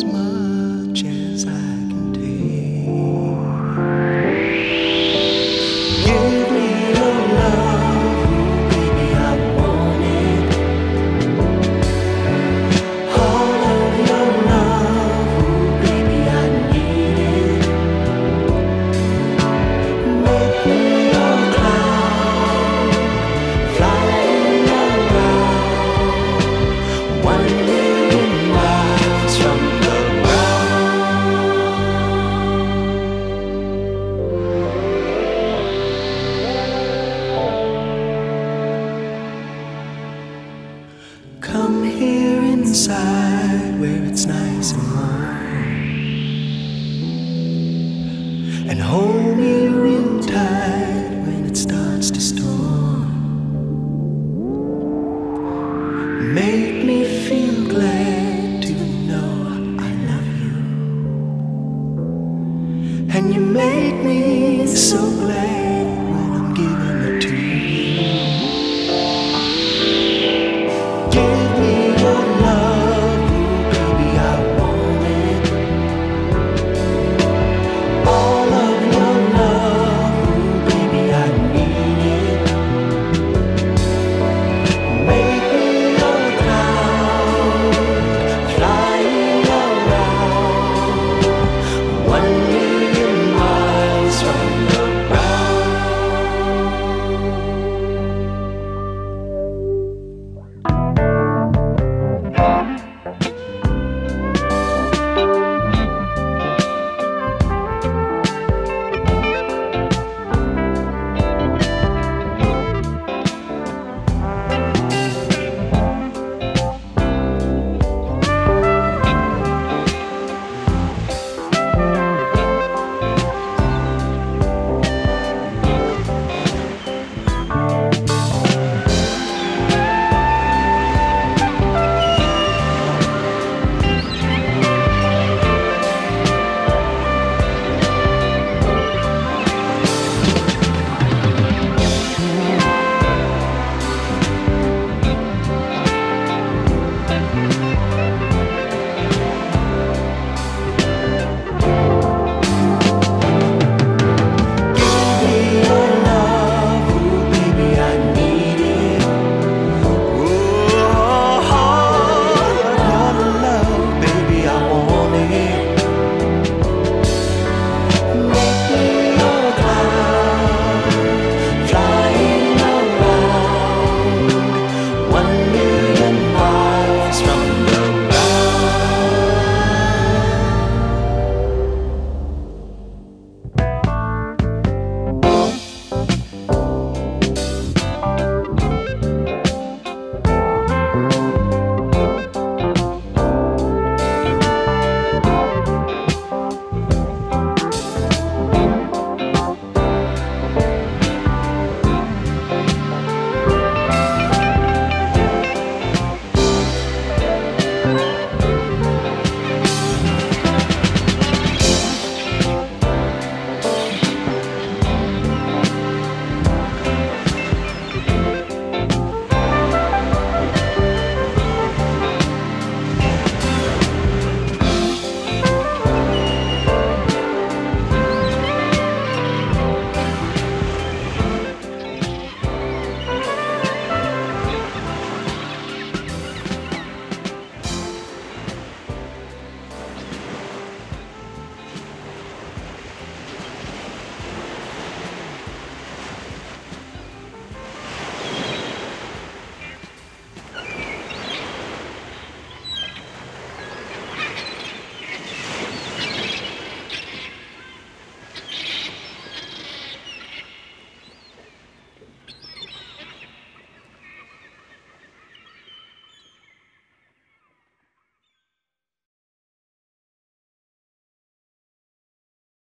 smile. make me feel glad to know I love you, and you made me so glad. one